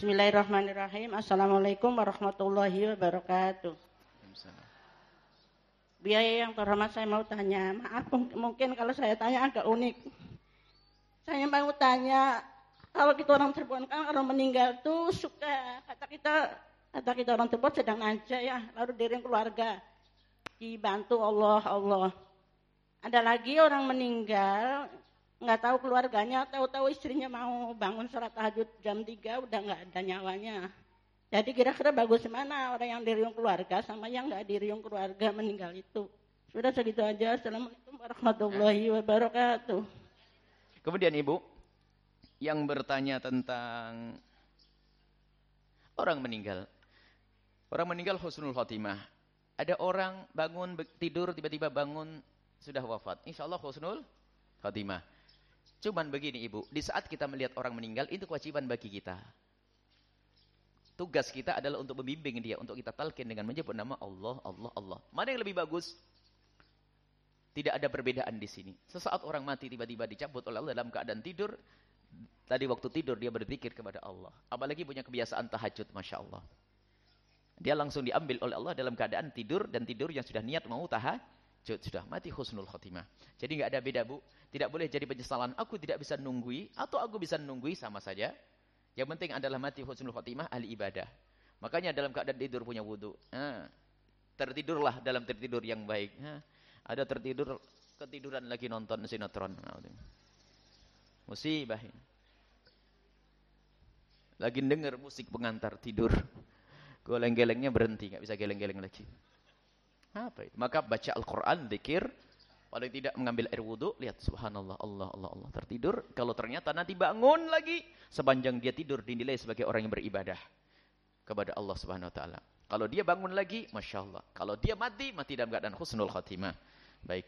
Bismillahirrahmanirrahim. Assalamualaikum warahmatullahi wabarakatuh. Biaya yang terhormat saya mau tanya, maaf mungkin kalau saya tanya agak unik. Saya mau tanya, kalau kita orang Cirebon kan kalau meninggal tuh suka kata kita kata kita orang Cirebon sedang aja ya, lalu diri keluarga dibantu Allah Allah. Ada lagi orang meninggal nggak tahu keluarganya, tahu-tahu istrinya mau bangun sholat tahajud jam 3 udah nggak ada nyawanya. Jadi kira-kira bagus mana orang yang diriung keluarga sama yang nggak diriung keluarga meninggal itu. Sudah segitu aja. Assalamualaikum warahmatullahi wabarakatuh. Kemudian Ibu yang bertanya tentang orang meninggal. Orang meninggal husnul khotimah. Ada orang bangun tidur tiba-tiba bangun sudah wafat. Insya Allah husnul khotimah. Cuman begini Ibu, di saat kita melihat orang meninggal itu kewajiban bagi kita. Tugas kita adalah untuk membimbing dia, untuk kita talkin dengan menyebut nama Allah, Allah, Allah. Mana yang lebih bagus? Tidak ada perbedaan di sini. Sesaat orang mati tiba-tiba dicabut oleh Allah dalam keadaan tidur, tadi waktu tidur dia berzikir kepada Allah. Apalagi punya kebiasaan tahajud, Masya Allah. Dia langsung diambil oleh Allah dalam keadaan tidur, dan tidur yang sudah niat mau tahajud. Sudah mati husnul khotimah. Jadi nggak ada beda bu. Tidak boleh jadi penyesalan, aku tidak bisa nunggui, atau aku bisa nunggui, sama saja. Yang penting adalah mati husnul khotimah ahli ibadah. Makanya dalam keadaan tidur punya wudhu. Nah, tertidurlah dalam tertidur yang baik. Nah, ada tertidur, ketiduran lagi nonton sinetron. Musibah ini. Lagi dengar musik pengantar tidur. Goleng-gelengnya berhenti, nggak bisa geleng-geleng lagi. Apa itu? Maka baca Al-Quran, zikir, Paling tidak mengambil air wudhu, lihat subhanallah, Allah, Allah, Allah. Tertidur, kalau ternyata nanti bangun lagi, sepanjang dia tidur dinilai sebagai orang yang beribadah kepada Allah subhanahu wa ta'ala. Kalau dia bangun lagi, Masya Allah. Kalau dia mati, mati dalam keadaan khusnul khatimah. Baik.